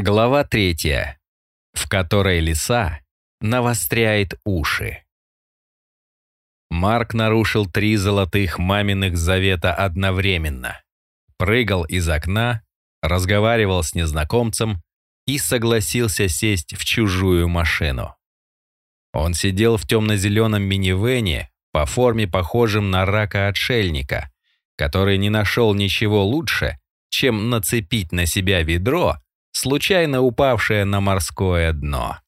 Глава третья, в которой лиса навостряет уши. Марк нарушил три золотых маминых завета одновременно. Прыгал из окна, разговаривал с незнакомцем и согласился сесть в чужую машину. Он сидел в темно-зеленом минивэне, по форме похожем на рака-отшельника, который не нашел ничего лучше, чем нацепить на себя ведро случайно упавшее на морское дно.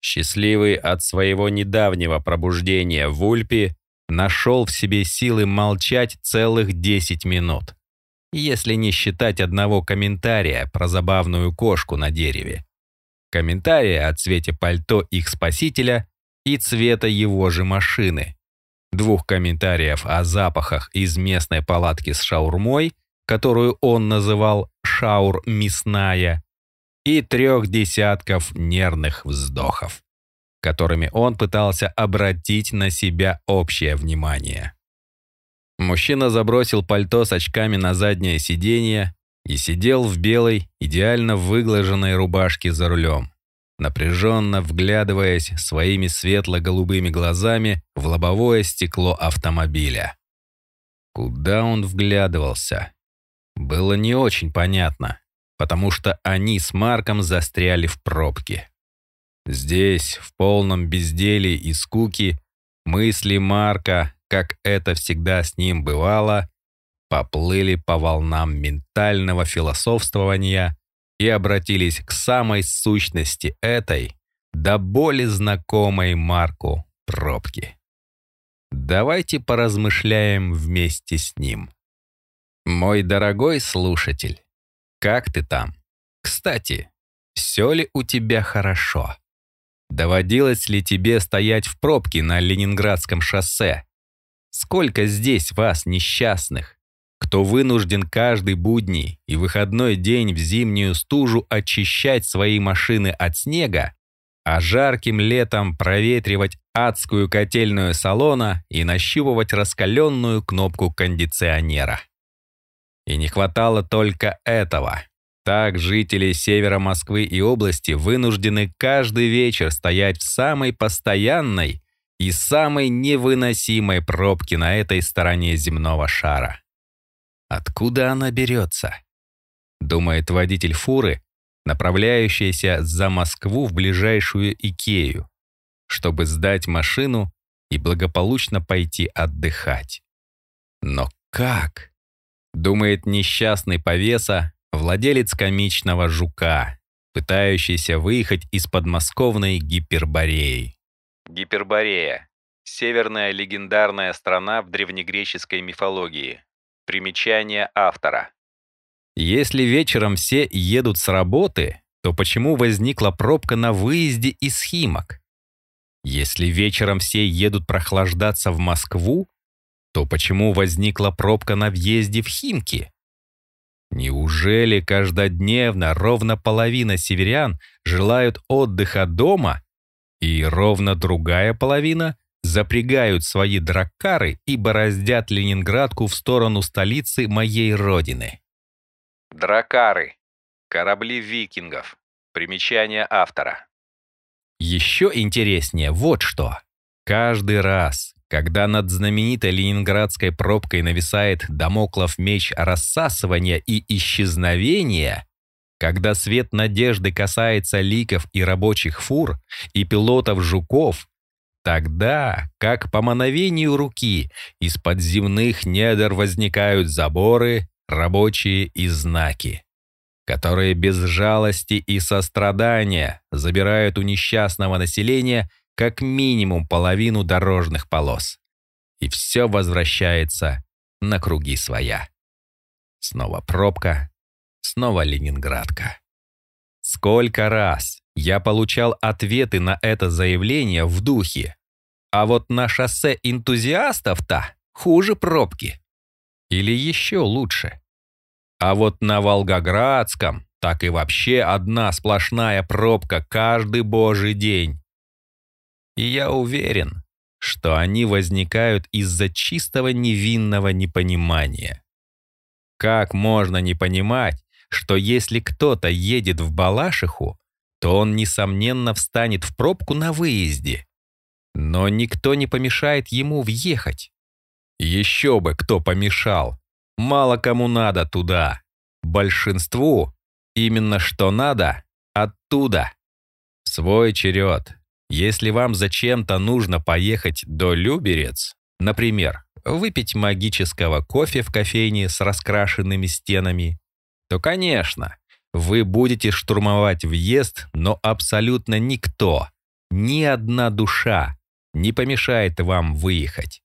Счастливый от своего недавнего пробуждения в Ульпе, нашел в себе силы молчать целых 10 минут, если не считать одного комментария про забавную кошку на дереве. Комментария о цвете пальто их спасителя и цвета его же машины. Двух комментариев о запахах из местной палатки с шаурмой, которую он называл «шаур мясная», и трех десятков нервных вздохов, которыми он пытался обратить на себя общее внимание. Мужчина забросил пальто с очками на заднее сиденье и сидел в белой, идеально выглаженной рубашке за рулем, напряженно вглядываясь своими светло-голубыми глазами в лобовое стекло автомобиля. Куда он вглядывался? Было не очень понятно потому что они с Марком застряли в пробке. Здесь, в полном безделии и скуке, мысли Марка, как это всегда с ним бывало, поплыли по волнам ментального философствования и обратились к самой сущности этой, до боли знакомой Марку пробки. Давайте поразмышляем вместе с ним. Мой дорогой слушатель, как ты там? Кстати, все ли у тебя хорошо? Доводилось ли тебе стоять в пробке на Ленинградском шоссе? Сколько здесь вас несчастных, кто вынужден каждый будний и выходной день в зимнюю стужу очищать свои машины от снега, а жарким летом проветривать адскую котельную салона и нащупывать раскаленную кнопку кондиционера. И не хватало только этого. Так жители севера Москвы и области вынуждены каждый вечер стоять в самой постоянной и самой невыносимой пробке на этой стороне земного шара. Откуда она берется? Думает водитель фуры, направляющийся за Москву в ближайшую Икею, чтобы сдать машину и благополучно пойти отдыхать. Но как? Думает несчастный повеса, владелец комичного жука, пытающийся выехать из подмосковной Гипербореи. Гиперборея — северная легендарная страна в древнегреческой мифологии. Примечание автора. Если вечером все едут с работы, то почему возникла пробка на выезде из Химок? Если вечером все едут прохлаждаться в Москву, то почему возникла пробка на въезде в Химки? Неужели каждодневно ровно половина северян желают отдыха дома, и ровно другая половина запрягают свои драккары и бороздят Ленинградку в сторону столицы моей родины? Драккары. Корабли викингов. Примечание автора. Еще интереснее вот что. Каждый раз, когда над знаменитой ленинградской пробкой нависает домоклов меч рассасывания и исчезновения, когда свет надежды касается ликов и рабочих фур, и пилотов жуков, тогда, как по мановению руки, из-под земных недр возникают заборы, рабочие и знаки, которые без жалости и сострадания забирают у несчастного населения – как минимум половину дорожных полос. И все возвращается на круги своя. Снова пробка, снова Ленинградка. Сколько раз я получал ответы на это заявление в духе. А вот на шоссе энтузиастов-то хуже пробки. Или еще лучше. А вот на Волгоградском так и вообще одна сплошная пробка каждый божий день. И я уверен, что они возникают из-за чистого невинного непонимания. Как можно не понимать, что если кто-то едет в Балашиху, то он, несомненно, встанет в пробку на выезде. Но никто не помешает ему въехать. Еще бы кто помешал. Мало кому надо туда. Большинству именно что надо оттуда. Свой черед. Если вам зачем-то нужно поехать до Люберец, например, выпить магического кофе в кофейне с раскрашенными стенами, то, конечно, вы будете штурмовать въезд, но абсолютно никто, ни одна душа не помешает вам выехать.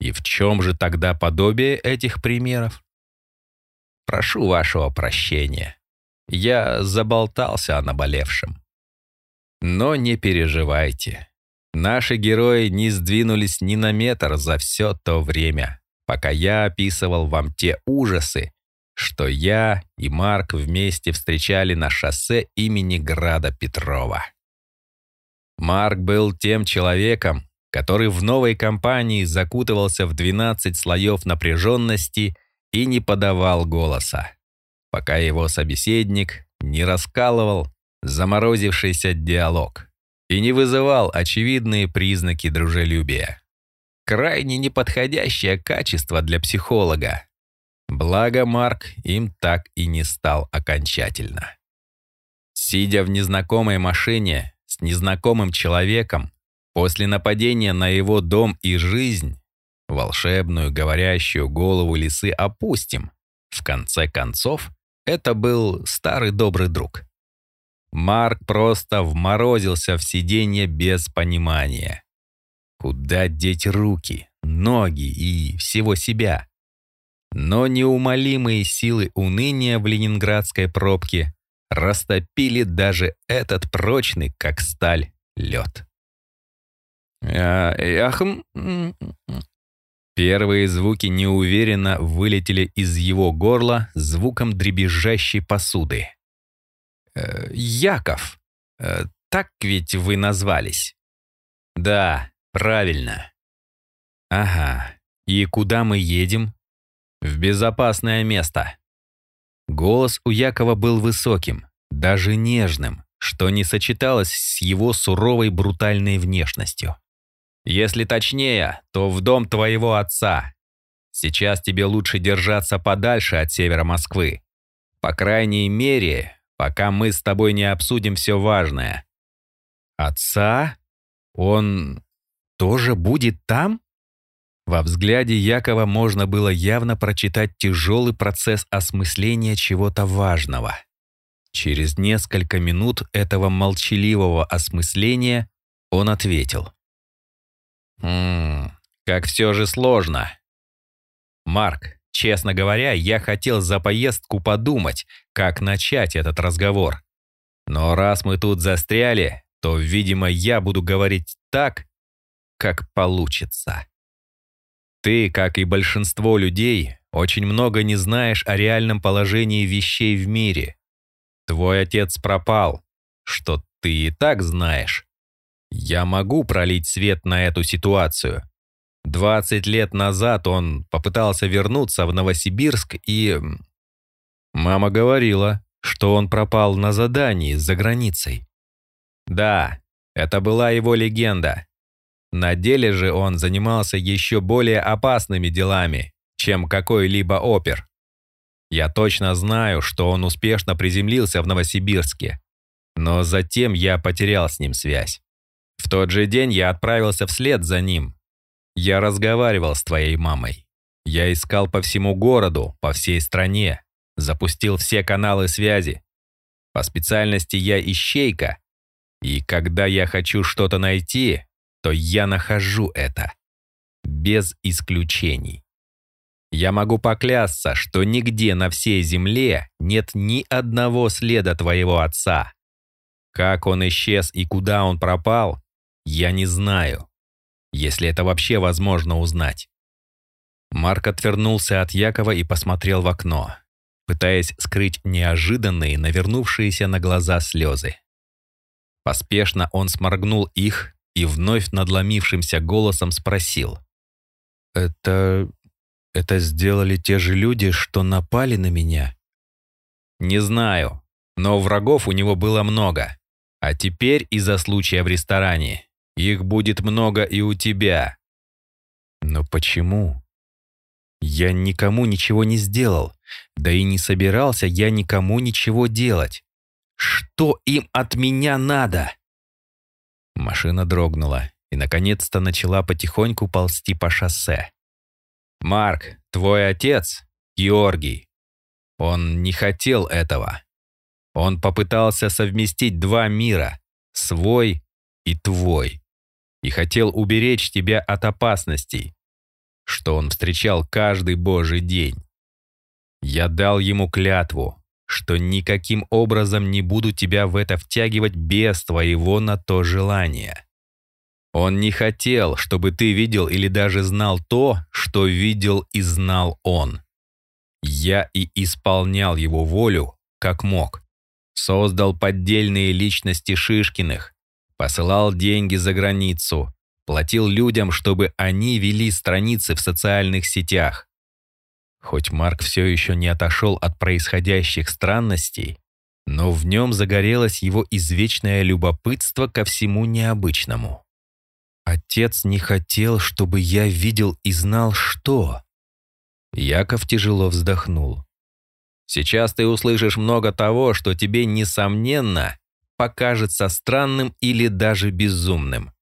И в чем же тогда подобие этих примеров? Прошу вашего прощения. Я заболтался о наболевшем. Но не переживайте. Наши герои не сдвинулись ни на метр за все то время, пока я описывал вам те ужасы, что я и Марк вместе встречали на шоссе имени Града Петрова. Марк был тем человеком, который в новой компании закутывался в 12 слоев напряженности и не подавал голоса, пока его собеседник не раскалывал заморозившийся диалог и не вызывал очевидные признаки дружелюбия. Крайне неподходящее качество для психолога. Благо Марк им так и не стал окончательно. Сидя в незнакомой машине с незнакомым человеком, после нападения на его дом и жизнь, волшебную говорящую голову лисы опустим. В конце концов, это был старый добрый друг. Марк просто вморозился в сиденье без понимания. Куда деть руки, ноги и всего себя? Но неумолимые силы уныния в ленинградской пробке растопили даже этот прочный, как сталь, лед. Ахм. Первые звуки неуверенно вылетели из его горла звуком дребезжащей посуды. Э, Яков. Э, так ведь вы назвались? Да, правильно. Ага. И куда мы едем? В безопасное место. Голос у Якова был высоким, даже нежным, что не сочеталось с его суровой брутальной внешностью. Если точнее, то в дом твоего отца. Сейчас тебе лучше держаться подальше от севера Москвы. По крайней мере, пока мы с тобой не обсудим все важное. Отца? Он тоже будет там? Во взгляде Якова можно было явно прочитать тяжелый процесс осмысления чего-то важного. Через несколько минут этого молчаливого осмысления он ответил. «Ммм, как все же сложно. Марк, Честно говоря, я хотел за поездку подумать, как начать этот разговор. Но раз мы тут застряли, то, видимо, я буду говорить так, как получится. Ты, как и большинство людей, очень много не знаешь о реальном положении вещей в мире. Твой отец пропал, что ты и так знаешь. Я могу пролить свет на эту ситуацию, 20 лет назад он попытался вернуться в Новосибирск и... Мама говорила, что он пропал на задании за границей. Да, это была его легенда. На деле же он занимался еще более опасными делами, чем какой-либо опер. Я точно знаю, что он успешно приземлился в Новосибирске, но затем я потерял с ним связь. В тот же день я отправился вслед за ним, я разговаривал с твоей мамой. Я искал по всему городу, по всей стране. Запустил все каналы связи. По специальности я ищейка. И когда я хочу что-то найти, то я нахожу это. Без исключений. Я могу поклясться, что нигде на всей земле нет ни одного следа твоего отца. Как он исчез и куда он пропал, я не знаю если это вообще возможно узнать. Марк отвернулся от Якова и посмотрел в окно, пытаясь скрыть неожиданные, навернувшиеся на глаза слезы. Поспешно он сморгнул их и вновь надломившимся голосом спросил. «Это... это сделали те же люди, что напали на меня?» Не знаю, но врагов у него было много. А теперь из-за случая в ресторане их будет много и у тебя. Но почему? Я никому ничего не сделал, да и не собирался я никому ничего делать. Что им от меня надо? Машина дрогнула и, наконец-то, начала потихоньку ползти по шоссе. «Марк, твой отец, Георгий, он не хотел этого. Он попытался совместить два мира, свой и твой, и хотел уберечь тебя от опасностей, что он встречал каждый божий день. Я дал ему клятву, что никаким образом не буду тебя в это втягивать без твоего на то желания. Он не хотел, чтобы ты видел или даже знал то, что видел и знал он. Я и исполнял его волю, как мог. Создал поддельные личности Шишкиных, посылал деньги за границу, платил людям, чтобы они вели страницы в социальных сетях. Хоть Марк все еще не отошел от происходящих странностей, но в нем загорелось его извечное любопытство ко всему необычному. Отец не хотел, чтобы я видел и знал, что. Яков тяжело вздохнул. Сейчас ты услышишь много того, что тебе, несомненно, покажется странным или даже безумным.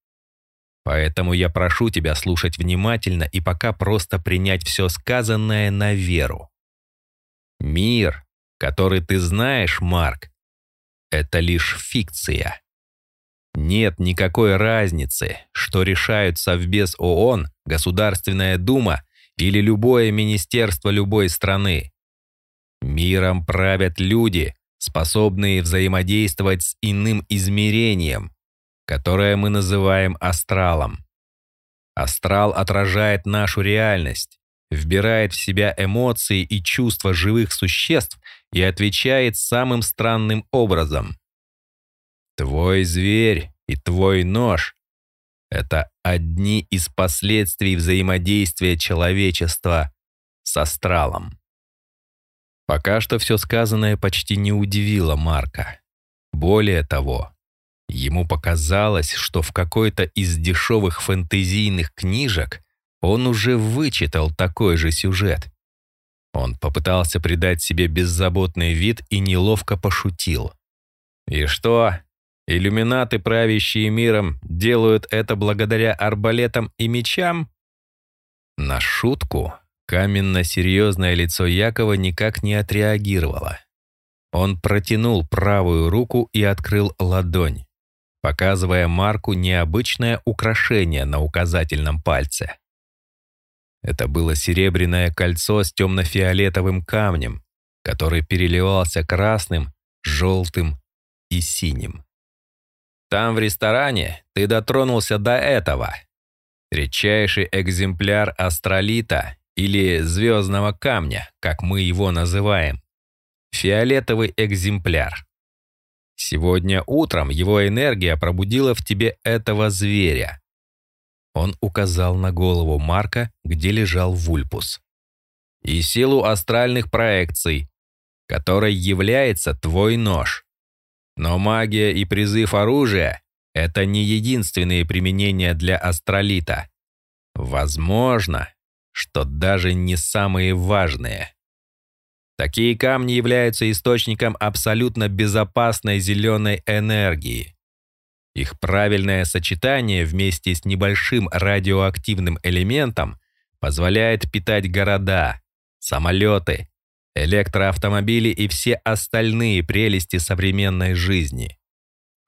Поэтому я прошу тебя слушать внимательно и пока просто принять все сказанное на веру. Мир, который ты знаешь, Марк, это лишь фикция. Нет никакой разницы, что решают Совбез ООН, Государственная Дума или любое министерство любой страны. Миром правят люди, способные взаимодействовать с иным измерением, которое мы называем астралом. Астрал отражает нашу реальность, вбирает в себя эмоции и чувства живых существ и отвечает самым странным образом. Твой зверь и твой нож — это одни из последствий взаимодействия человечества с астралом. Пока что все сказанное почти не удивило Марка. Более того, ему показалось, что в какой-то из дешевых фэнтезийных книжек он уже вычитал такой же сюжет. Он попытался придать себе беззаботный вид и неловко пошутил. «И что, Иллюминаты, правящие миром, делают это благодаря арбалетам и мечам? На шутку каменно-серьезное лицо Якова никак не отреагировало. Он протянул правую руку и открыл ладонь, показывая Марку необычное украшение на указательном пальце. Это было серебряное кольцо с темно-фиолетовым камнем, который переливался красным, желтым и синим. Там, в ресторане, ты дотронулся до этого. Редчайший экземпляр астролита или звездного камня, как мы его называем. Фиолетовый экземпляр. Сегодня утром его энергия пробудила в тебе этого зверя. Он указал на голову Марка, где лежал вульпус. И силу астральных проекций, которой является твой нож. Но магия и призыв оружия — это не единственные применения для астролита. Возможно, что даже не самые важные. Такие камни являются источником абсолютно безопасной зеленой энергии. Их правильное сочетание вместе с небольшим радиоактивным элементом позволяет питать города, самолеты, электроавтомобили и все остальные прелести современной жизни.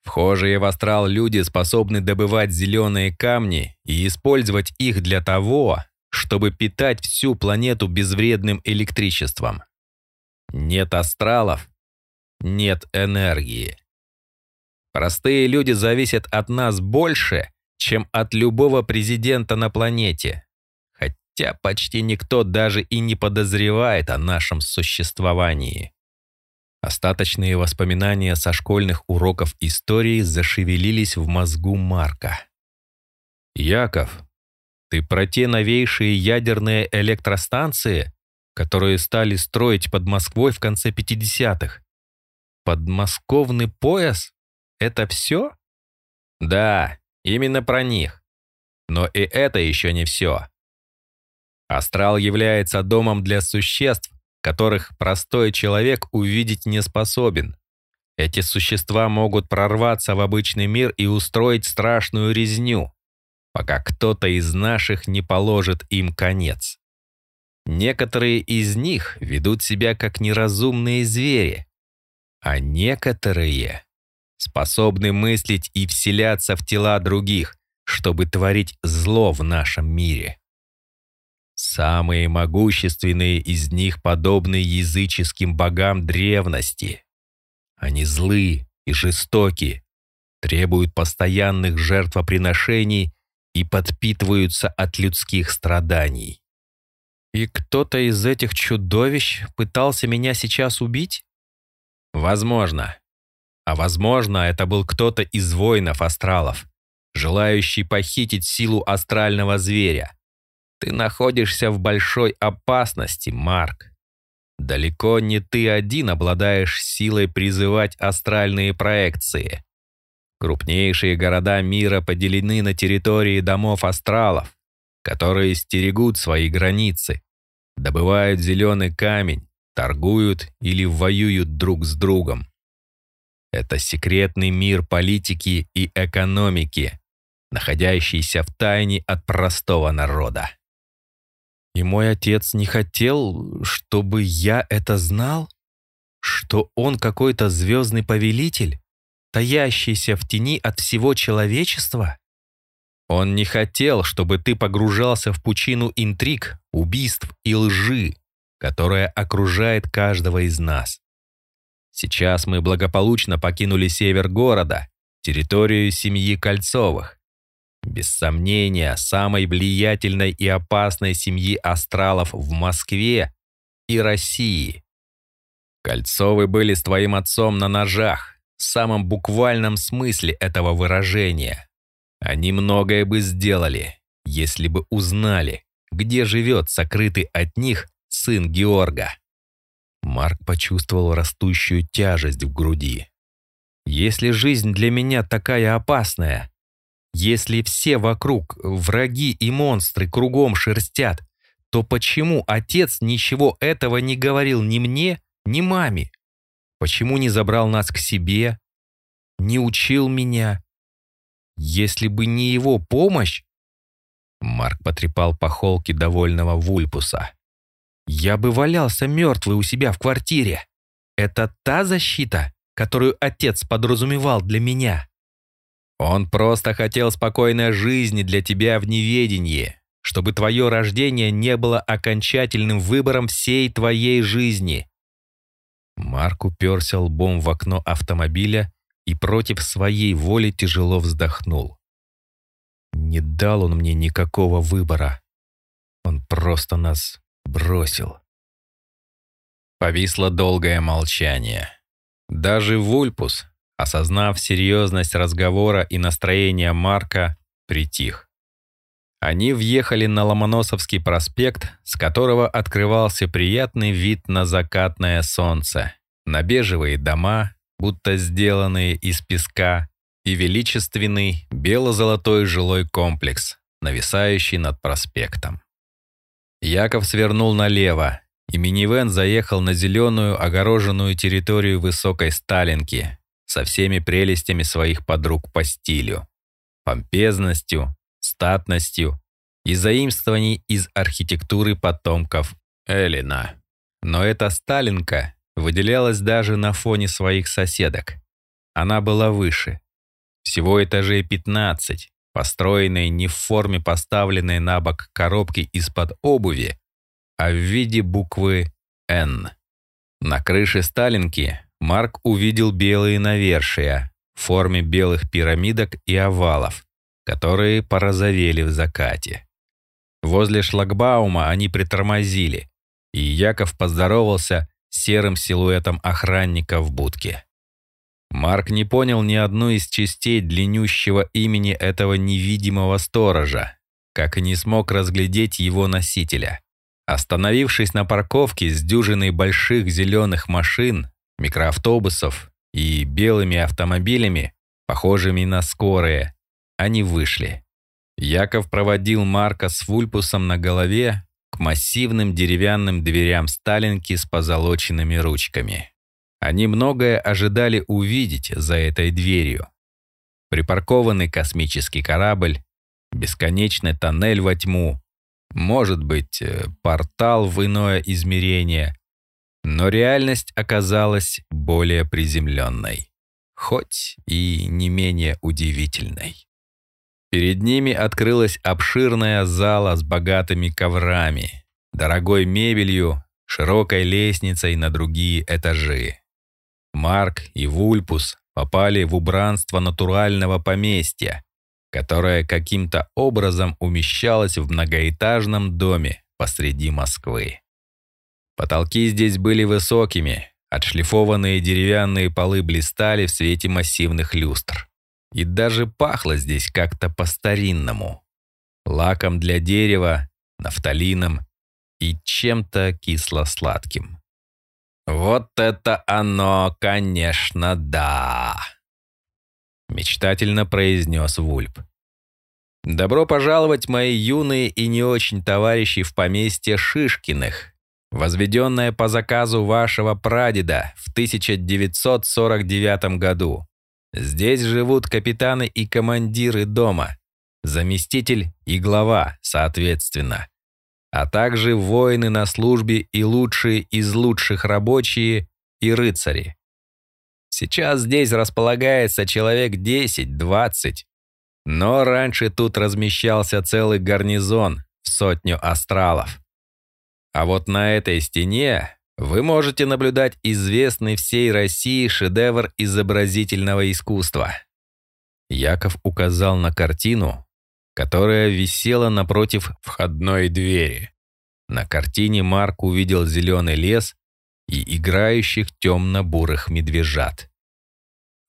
Вхожие в астрал люди способны добывать зеленые камни и использовать их для того, чтобы питать всю планету безвредным электричеством. Нет астралов — нет энергии. Простые люди зависят от нас больше, чем от любого президента на планете хотя почти никто даже и не подозревает о нашем существовании. Остаточные воспоминания со школьных уроков истории зашевелились в мозгу Марка. «Яков, ты про те новейшие ядерные электростанции, которые стали строить под Москвой в конце 50-х?» Подмосковный пояс? Это все? Да, именно про них. Но и это еще не все. Астрал является домом для существ, которых простой человек увидеть не способен. Эти существа могут прорваться в обычный мир и устроить страшную резню, пока кто-то из наших не положит им конец. Некоторые из них ведут себя как неразумные звери, а некоторые способны мыслить и вселяться в тела других, чтобы творить зло в нашем мире. Самые могущественные из них подобны языческим богам древности. Они злы и жестоки, требуют постоянных жертвоприношений и подпитываются от людских страданий. И кто-то из этих чудовищ пытался меня сейчас убить? Возможно. А возможно, это был кто-то из воинов-астралов, желающий похитить силу астрального зверя. Ты находишься в большой опасности, Марк. Далеко не ты один обладаешь силой призывать астральные проекции. Крупнейшие города мира поделены на территории домов астралов, которые стерегут свои границы, добывают зеленый камень, торгуют или воюют друг с другом. Это секретный мир политики и экономики, находящийся в тайне от простого народа. И мой отец не хотел, чтобы я это знал? Что он какой-то звездный повелитель, таящийся в тени от всего человечества? Он не хотел, чтобы ты погружался в пучину интриг, убийств и лжи, которая окружает каждого из нас. Сейчас мы благополучно покинули север города, территорию семьи Кольцовых, без сомнения, самой влиятельной и опасной семьи астралов в Москве и России. Кольцовы были с твоим отцом на ножах, в самом буквальном смысле этого выражения. Они многое бы сделали, если бы узнали, где живет сокрытый от них сын Георга. Марк почувствовал растущую тяжесть в груди. «Если жизнь для меня такая опасная, если все вокруг враги и монстры кругом шерстят, то почему отец ничего этого не говорил ни мне, ни маме? Почему не забрал нас к себе? Не учил меня? Если бы не его помощь... Марк потрепал по холке довольного Вульпуса. Я бы валялся мертвый у себя в квартире. Это та защита, которую отец подразумевал для меня. Он просто хотел спокойной жизни для тебя в неведении, чтобы твое рождение не было окончательным выбором всей твоей жизни. Марк уперся лбом в окно автомобиля и против своей воли тяжело вздохнул. Не дал он мне никакого выбора. Он просто нас бросил. Повисло долгое молчание. Даже Вульпус, осознав серьезность разговора и настроение Марка, притих. Они въехали на Ломоносовский проспект, с которого открывался приятный вид на закатное солнце, на бежевые дома, будто сделанные из песка, и величественный бело-золотой жилой комплекс, нависающий над проспектом. Яков свернул налево, и минивэн заехал на зеленую огороженную территорию высокой Сталинки, со всеми прелестями своих подруг по стилю, помпезностью, статностью и заимствований из архитектуры потомков Эллина. Но эта Сталинка выделялась даже на фоне своих соседок. Она была выше. Всего этажей 15, построенной не в форме поставленной на бок коробки из-под обуви, а в виде буквы «Н». На крыше Сталинки Марк увидел белые навершия в форме белых пирамидок и овалов, которые порозовели в закате. Возле шлагбаума они притормозили, и Яков поздоровался с серым силуэтом охранника в будке. Марк не понял ни одну из частей длиннющего имени этого невидимого сторожа, как и не смог разглядеть его носителя. Остановившись на парковке с дюжиной больших зеленых машин, микроавтобусов и белыми автомобилями, похожими на скорые, они вышли. Яков проводил Марка с вульпусом на голове к массивным деревянным дверям Сталинки с позолоченными ручками. Они многое ожидали увидеть за этой дверью. Припаркованный космический корабль, бесконечный тоннель во тьму, может быть, э, портал в иное измерение. Но реальность оказалась более приземленной, хоть и не менее удивительной. Перед ними открылась обширная зала с богатыми коврами, дорогой мебелью, широкой лестницей на другие этажи. Марк и Вульпус попали в убранство натурального поместья, которое каким-то образом умещалось в многоэтажном доме посреди Москвы. Потолки здесь были высокими, отшлифованные деревянные полы блистали в свете массивных люстр. И даже пахло здесь как-то по-старинному. Лаком для дерева, нафталином и чем-то кисло-сладким. «Вот это оно, конечно, да!» Мечтательно произнес Вульп. «Добро пожаловать, мои юные и не очень товарищи в поместье Шишкиных, возведенное по заказу вашего прадеда в 1949 году. Здесь живут капитаны и командиры дома, заместитель и глава, соответственно а также воины на службе и лучшие из лучших рабочие и рыцари. Сейчас здесь располагается человек 10-20, но раньше тут размещался целый гарнизон в сотню астралов. А вот на этой стене вы можете наблюдать известный всей России шедевр изобразительного искусства. Яков указал на картину, которая висела напротив входной двери. На картине Марк увидел зеленый лес и играющих темно-бурых медвежат.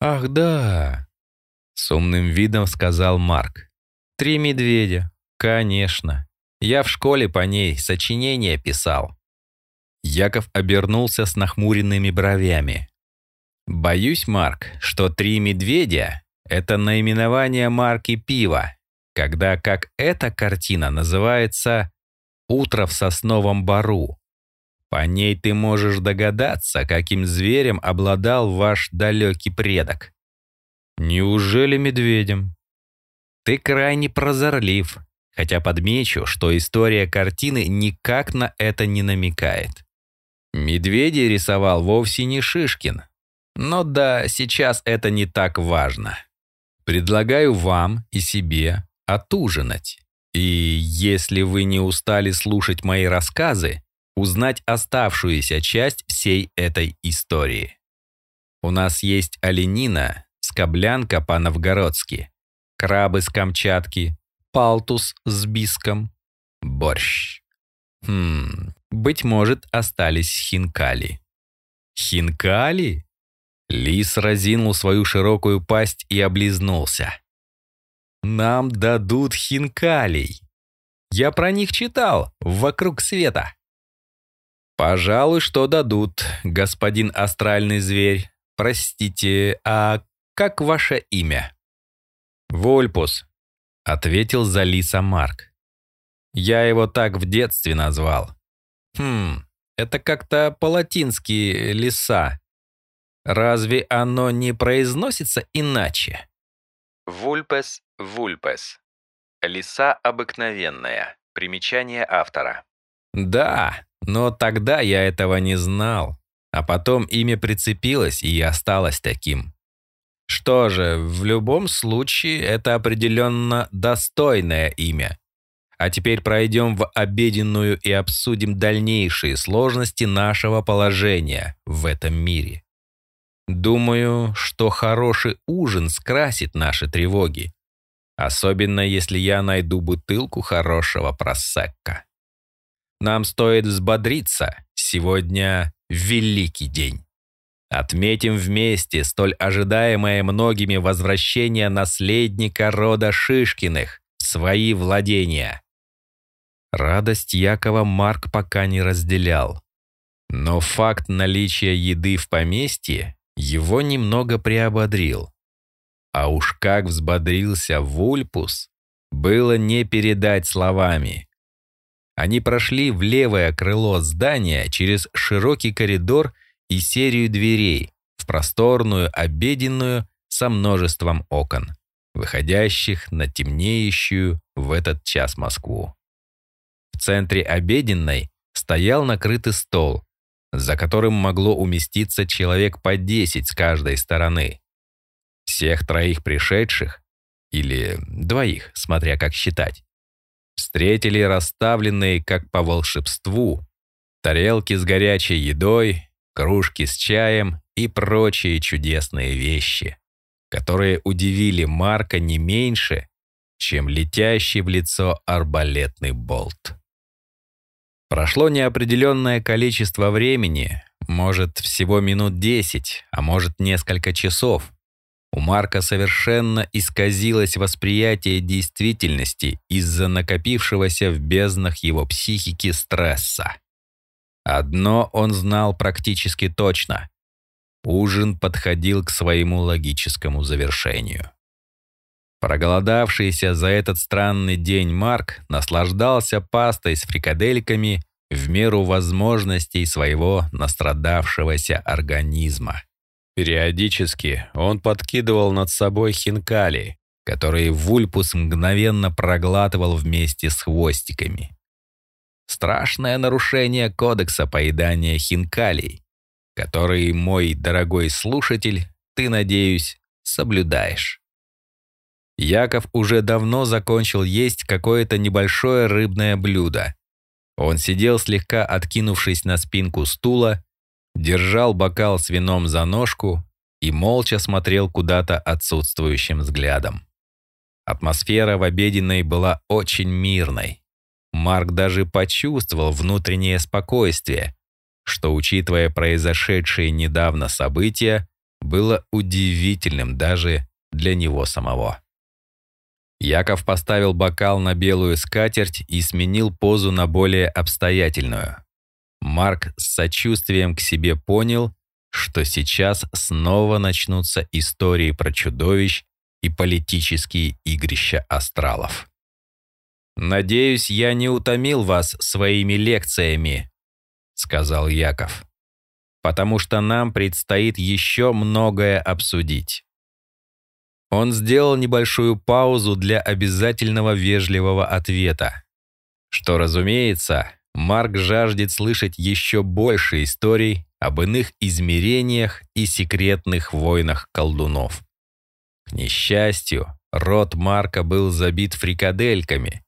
«Ах да!» — с умным видом сказал Марк. «Три медведя. Конечно. Я в школе по ней сочинение писал». Яков обернулся с нахмуренными бровями. «Боюсь, Марк, что «Три медведя» — это наименование марки пива, когда как эта картина называется «Утро в сосновом бару». По ней ты можешь догадаться, каким зверем обладал ваш далекий предок. Неужели медведем? Ты крайне прозорлив, хотя подмечу, что история картины никак на это не намекает. Медведя рисовал вовсе не Шишкин. Но да, сейчас это не так важно. Предлагаю вам и себе отужинать. И если вы не устали слушать мои рассказы, узнать оставшуюся часть всей этой истории. У нас есть оленина, скоблянка по-новгородски, крабы с Камчатки, палтус с биском, борщ. Хм, быть может, остались хинкали. Хинкали? Лис разинул свою широкую пасть и облизнулся. Нам дадут хинкалей. Я про них читал вокруг света. Пожалуй, что дадут, господин астральный зверь. Простите, а как ваше имя? Вольпус, ответил за лиса Марк. Я его так в детстве назвал. Хм, это как-то по-латински лиса. Разве оно не произносится иначе? Вульпес вульпес. Лиса обыкновенная. Примечание автора. Да, но тогда я этого не знал. А потом имя прицепилось и осталось таким. Что же, в любом случае это определенно достойное имя. А теперь пройдем в обеденную и обсудим дальнейшие сложности нашего положения в этом мире. Думаю, что хороший ужин скрасит наши тревоги. Особенно, если я найду бутылку хорошего просекка. Нам стоит взбодриться. Сегодня великий день. Отметим вместе столь ожидаемое многими возвращение наследника рода Шишкиных в свои владения. Радость Якова Марк пока не разделял. Но факт наличия еды в поместье его немного приободрил. А уж как взбодрился Вульпус, было не передать словами. Они прошли в левое крыло здания через широкий коридор и серию дверей в просторную обеденную со множеством окон, выходящих на темнеющую в этот час Москву. В центре обеденной стоял накрытый стол, за которым могло уместиться человек по десять с каждой стороны. Всех троих пришедших, или двоих, смотря как считать, встретили расставленные, как по волшебству, тарелки с горячей едой, кружки с чаем и прочие чудесные вещи, которые удивили Марка не меньше, чем летящий в лицо арбалетный болт. Прошло неопределенное количество времени, может, всего минут десять, а может, несколько часов. У Марка совершенно исказилось восприятие действительности из-за накопившегося в безднах его психики стресса. Одно он знал практически точно. Ужин подходил к своему логическому завершению. Проголодавшийся за этот странный день Марк наслаждался пастой с фрикадельками в меру возможностей своего настрадавшегося организма. Периодически он подкидывал над собой хинкали, которые Вульпус мгновенно проглатывал вместе с хвостиками. Страшное нарушение кодекса поедания хинкалей, который, мой дорогой слушатель, ты, надеюсь, соблюдаешь. Яков уже давно закончил есть какое-то небольшое рыбное блюдо. Он сидел слегка откинувшись на спинку стула, держал бокал с вином за ножку и молча смотрел куда-то отсутствующим взглядом. Атмосфера в обеденной была очень мирной. Марк даже почувствовал внутреннее спокойствие, что, учитывая произошедшие недавно события, было удивительным даже для него самого. Яков поставил бокал на белую скатерть и сменил позу на более обстоятельную. Марк с сочувствием к себе понял, что сейчас снова начнутся истории про чудовищ и политические игрища астралов. «Надеюсь, я не утомил вас своими лекциями», — сказал Яков, «потому что нам предстоит еще многое обсудить». Он сделал небольшую паузу для обязательного вежливого ответа. Что, разумеется, Марк жаждет слышать еще больше историй об иных измерениях и секретных войнах колдунов. К несчастью, рот Марка был забит фрикадельками,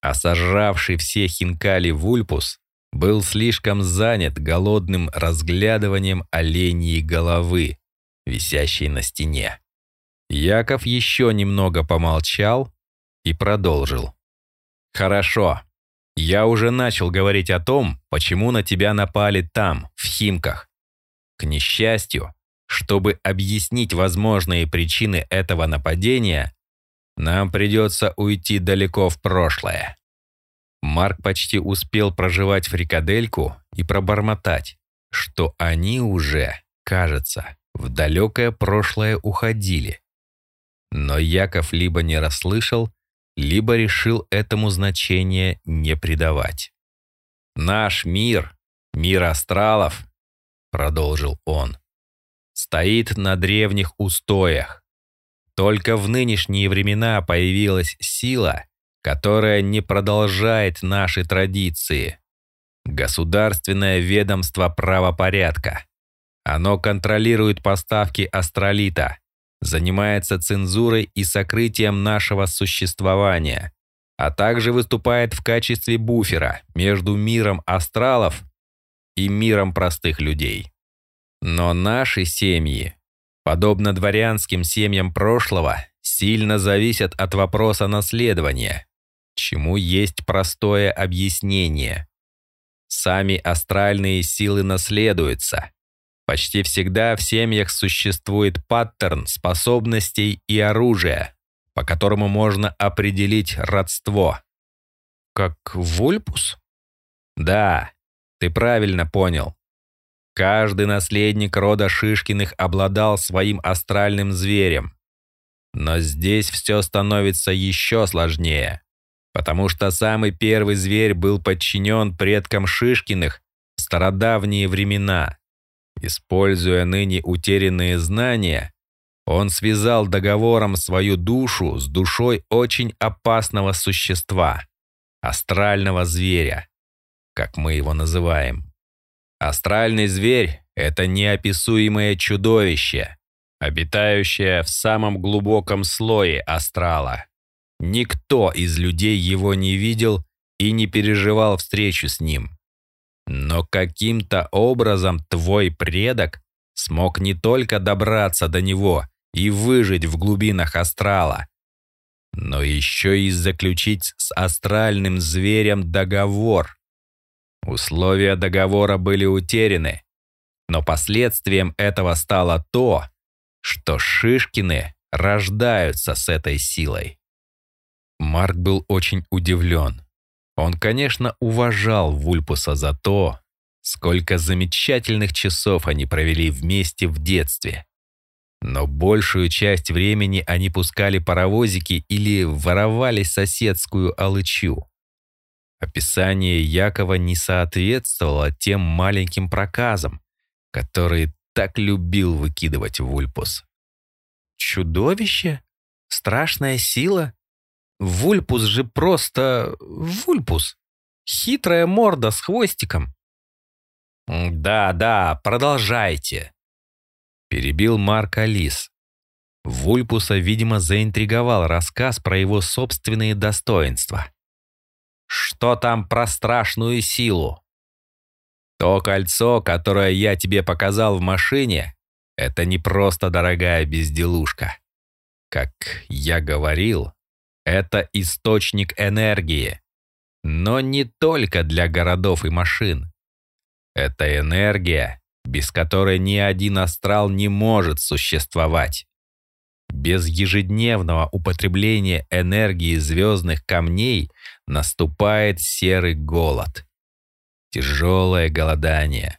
а сожравший все хинкали Вульпус был слишком занят голодным разглядыванием оленьей головы, висящей на стене. Яков еще немного помолчал и продолжил. «Хорошо. Я уже начал говорить о том, почему на тебя напали там, в Химках. К несчастью, чтобы объяснить возможные причины этого нападения, нам придется уйти далеко в прошлое». Марк почти успел проживать фрикадельку и пробормотать, что они уже, кажется, в далекое прошлое уходили. Но Яков либо не расслышал, либо решил этому значение не придавать. «Наш мир, мир астралов», — продолжил он, — «стоит на древних устоях. Только в нынешние времена появилась сила, которая не продолжает наши традиции. Государственное ведомство правопорядка. Оно контролирует поставки астролита, занимается цензурой и сокрытием нашего существования, а также выступает в качестве буфера между миром астралов и миром простых людей. Но наши семьи, подобно дворянским семьям прошлого, сильно зависят от вопроса наследования, чему есть простое объяснение. Сами астральные силы наследуются, Почти всегда в семьях существует паттерн способностей и оружия, по которому можно определить родство. Как вульпус? Да, ты правильно понял. Каждый наследник рода Шишкиных обладал своим астральным зверем. Но здесь все становится еще сложнее, потому что самый первый зверь был подчинен предкам Шишкиных в стародавние времена. Используя ныне утерянные знания, он связал договором свою душу с душой очень опасного существа, астрального зверя, как мы его называем. Астральный зверь — это неописуемое чудовище, обитающее в самом глубоком слое астрала. Никто из людей его не видел и не переживал встречу с ним. Но каким-то образом твой предок смог не только добраться до него и выжить в глубинах астрала, но еще и заключить с астральным зверем договор, Условия договора были утеряны, но последствием этого стало то, что Шишкины рождаются с этой силой. Марк был очень удивлен. Он, конечно, уважал Вульпуса за то, сколько замечательных часов они провели вместе в детстве. Но большую часть времени они пускали паровозики или воровали соседскую алычу. Описание Якова не соответствовало тем маленьким проказам, которые так любил выкидывать Вульпус. «Чудовище? Страшная сила? Вульпус же просто Вульпус. Хитрая морда с хвостиком». «Да, да, продолжайте», — перебил Марк Алис. Вульпуса, видимо, заинтриговал рассказ про его собственные достоинства. Что там про страшную силу? То кольцо, которое я тебе показал в машине, это не просто дорогая безделушка. Как я говорил, это источник энергии. Но не только для городов и машин. Это энергия, без которой ни один астрал не может существовать. Без ежедневного употребления энергии звездных камней наступает серый голод. Тяжелое голодание,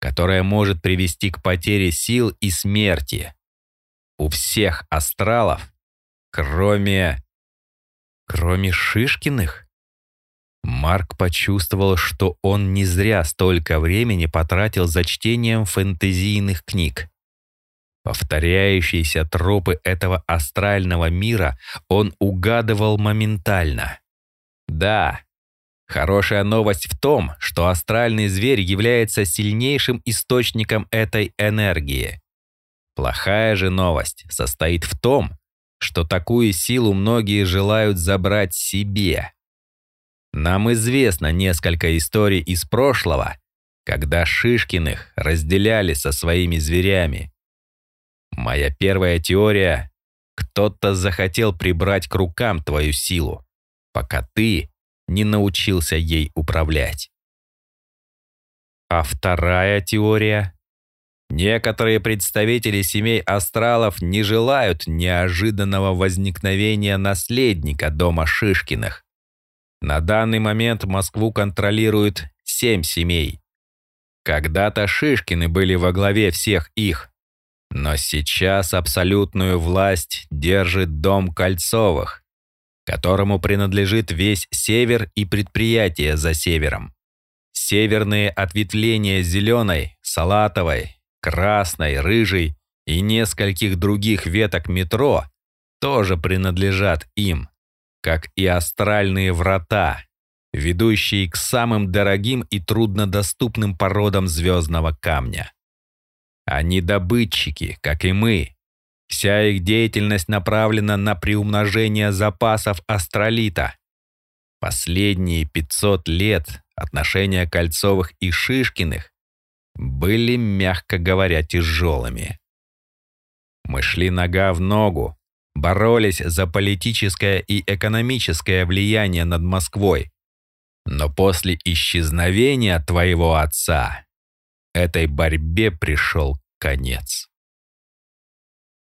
которое может привести к потере сил и смерти. У всех астралов, кроме... Кроме Шишкиных? Марк почувствовал, что он не зря столько времени потратил за чтением фэнтезийных книг. Повторяющиеся тропы этого астрального мира он угадывал моментально. Да, хорошая новость в том, что астральный зверь является сильнейшим источником этой энергии. Плохая же новость состоит в том, что такую силу многие желают забрать себе. Нам известно несколько историй из прошлого, когда Шишкиных разделяли со своими зверями. Моя первая теория — кто-то захотел прибрать к рукам твою силу пока ты не научился ей управлять. А вторая теория? Некоторые представители семей астралов не желают неожиданного возникновения наследника дома Шишкиных. На данный момент Москву контролируют семь семей. Когда-то Шишкины были во главе всех их, но сейчас абсолютную власть держит дом Кольцовых, которому принадлежит весь север и предприятия за севером. Северные ответвления зеленой, салатовой, красной, рыжей и нескольких других веток метро тоже принадлежат им, как и астральные врата, ведущие к самым дорогим и труднодоступным породам звездного камня. Они добытчики, как и мы, Вся их деятельность направлена на приумножение запасов астролита. Последние 500 лет отношения Кольцовых и Шишкиных были, мягко говоря, тяжелыми. Мы шли нога в ногу, боролись за политическое и экономическое влияние над Москвой. Но после исчезновения твоего отца этой борьбе пришел конец.